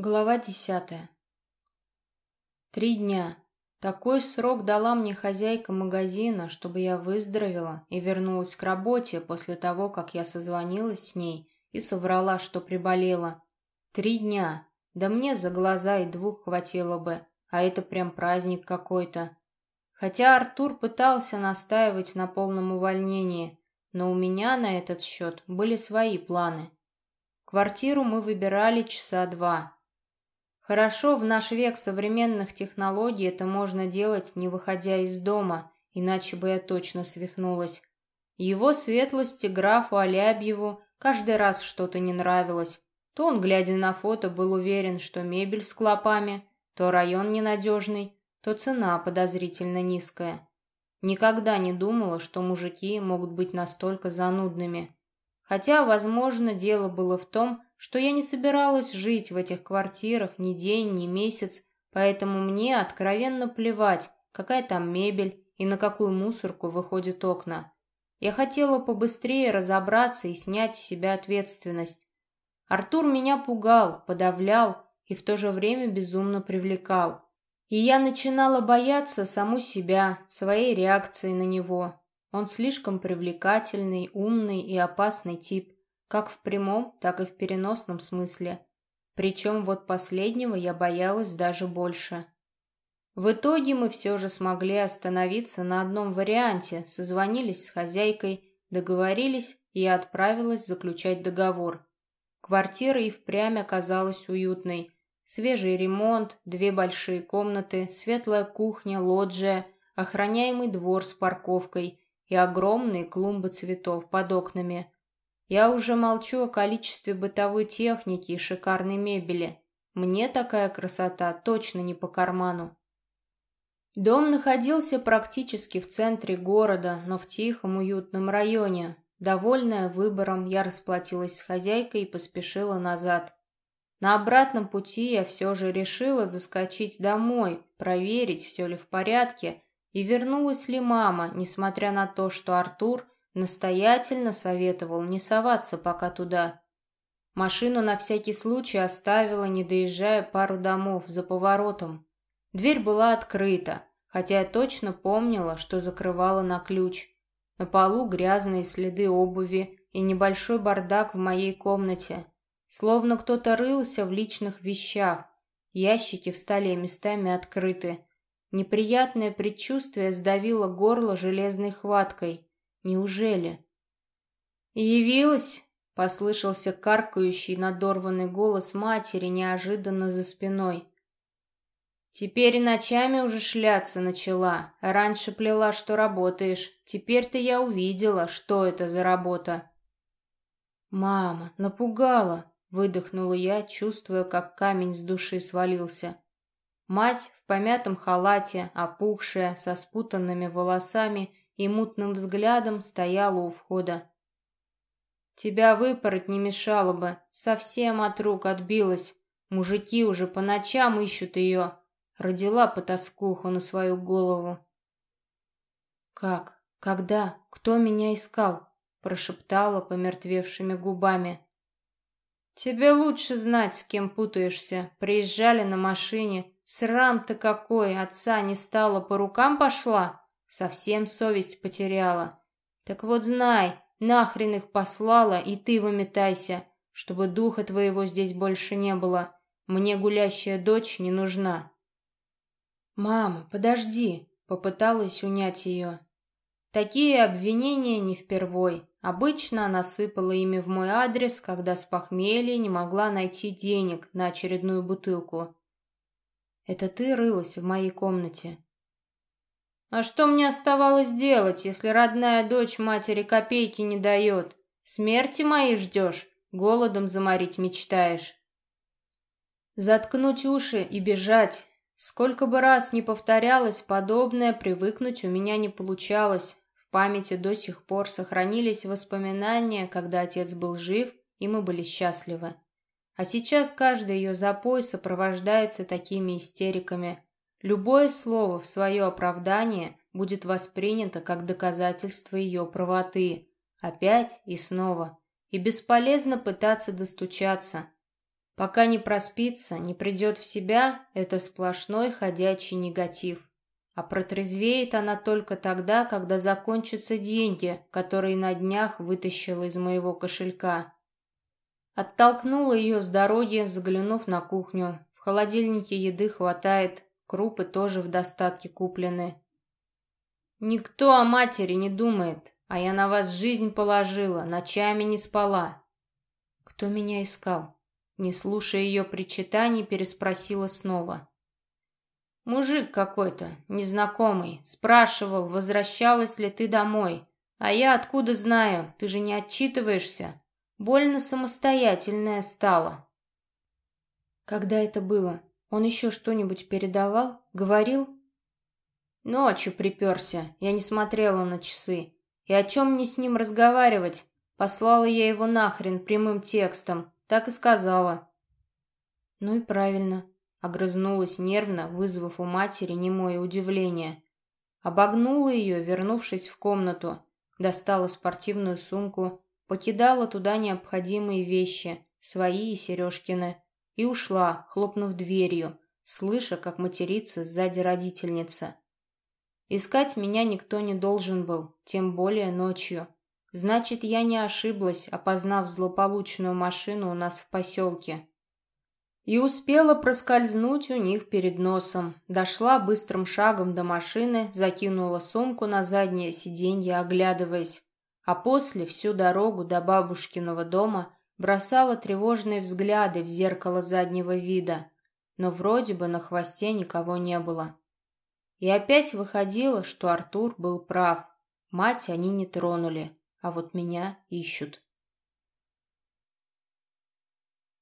Глава десятая. Три дня. Такой срок дала мне хозяйка магазина, чтобы я выздоровела и вернулась к работе после того, как я созвонилась с ней и соврала, что приболела. Три дня. Да мне за глаза и двух хватило бы, а это прям праздник какой-то. Хотя Артур пытался настаивать на полном увольнении, но у меня на этот счет были свои планы. Квартиру мы выбирали часа два, Хорошо, в наш век современных технологий это можно делать, не выходя из дома, иначе бы я точно свихнулась. Его светлости графу Алябьеву каждый раз что-то не нравилось. То он, глядя на фото, был уверен, что мебель с клопами, то район ненадежный, то цена подозрительно низкая. Никогда не думала, что мужики могут быть настолько занудными. Хотя, возможно, дело было в том, что я не собиралась жить в этих квартирах ни день, ни месяц, поэтому мне откровенно плевать, какая там мебель и на какую мусорку выходят окна. Я хотела побыстрее разобраться и снять с себя ответственность. Артур меня пугал, подавлял и в то же время безумно привлекал. И я начинала бояться саму себя, своей реакции на него. Он слишком привлекательный, умный и опасный тип. Как в прямом, так и в переносном смысле. Причем вот последнего я боялась даже больше. В итоге мы все же смогли остановиться на одном варианте, созвонились с хозяйкой, договорились, и отправилась заключать договор. Квартира и впрямь оказалась уютной. Свежий ремонт, две большие комнаты, светлая кухня, лоджия, охраняемый двор с парковкой и огромные клумбы цветов под окнами – я уже молчу о количестве бытовой техники и шикарной мебели. Мне такая красота точно не по карману. Дом находился практически в центре города, но в тихом, уютном районе. Довольная выбором, я расплатилась с хозяйкой и поспешила назад. На обратном пути я все же решила заскочить домой, проверить, все ли в порядке, и вернулась ли мама, несмотря на то, что Артур – Настоятельно советовал не соваться пока туда. Машину на всякий случай оставила, не доезжая пару домов за поворотом. Дверь была открыта, хотя я точно помнила, что закрывала на ключ. На полу грязные следы обуви и небольшой бардак в моей комнате. Словно кто-то рылся в личных вещах. Ящики в столе местами открыты. Неприятное предчувствие сдавило горло железной хваткой. Неужели? «Явилась?» — послышался каркающий надорванный голос матери неожиданно за спиной. «Теперь ночами уже шляться начала. Раньше плела, что работаешь. Теперь-то я увидела, что это за работа». «Мама, напугала!» — выдохнула я, чувствуя, как камень с души свалился. Мать в помятом халате, опухшая, со спутанными волосами и мутным взглядом стояла у входа. «Тебя выпороть не мешало бы, совсем от рук отбилась. Мужики уже по ночам ищут ее». Родила потаскуху на свою голову. «Как? Когда? Кто меня искал?» прошептала помертвевшими губами. «Тебе лучше знать, с кем путаешься. Приезжали на машине. Срам-то какой, отца не стало, по рукам пошла?» Совсем совесть потеряла. Так вот знай, нахрен их послала, и ты выметайся, чтобы духа твоего здесь больше не было. Мне гулящая дочь не нужна. Мама, подожди, попыталась унять ее. Такие обвинения не впервой. Обычно она сыпала ими в мой адрес, когда с похмелья не могла найти денег на очередную бутылку. Это ты рылась в моей комнате. А что мне оставалось делать, если родная дочь матери копейки не дает? Смерти моей ждешь? Голодом заморить мечтаешь? Заткнуть уши и бежать. Сколько бы раз ни повторялось подобное, привыкнуть у меня не получалось. В памяти до сих пор сохранились воспоминания, когда отец был жив, и мы были счастливы. А сейчас каждый ее запой сопровождается такими истериками. Любое слово в свое оправдание будет воспринято как доказательство ее правоты. Опять и снова. И бесполезно пытаться достучаться. Пока не проспится, не придет в себя, это сплошной ходячий негатив. А протрезвеет она только тогда, когда закончатся деньги, которые на днях вытащила из моего кошелька. Оттолкнула ее с дороги, заглянув на кухню. В холодильнике еды хватает, крупы тоже в достатке куплены. Никто о матери не думает, а я на вас жизнь положила, ночами не спала. Кто меня искал? Не слушая ее причитаний, переспросила снова. Мужик какой-то, незнакомый, спрашивал, возвращалась ли ты домой. А я откуда знаю, ты же не отчитываешься. Больно самостоятельная стала. Когда это было? Он еще что-нибудь передавал? Говорил? Ночью приперся, я не смотрела на часы. И о чем мне с ним разговаривать? Послала я его нахрен прямым текстом, так и сказала. Ну и правильно. Огрызнулась нервно, вызвав у матери немое удивление. Обогнула ее, вернувшись в комнату. Достала спортивную сумку, покидала туда необходимые вещи, свои и Сережкины, и ушла, хлопнув дверью, слыша, как матерится сзади родительница. Искать меня никто не должен был, тем более ночью. Значит, я не ошиблась, опознав злополучную машину у нас в поселке. И успела проскользнуть у них перед носом. Дошла быстрым шагом до машины, закинула сумку на заднее сиденье, оглядываясь. А после всю дорогу до бабушкиного дома бросала тревожные взгляды в зеркало заднего вида. Но вроде бы на хвосте никого не было. И опять выходило, что Артур был прав. Мать они не тронули, а вот меня ищут.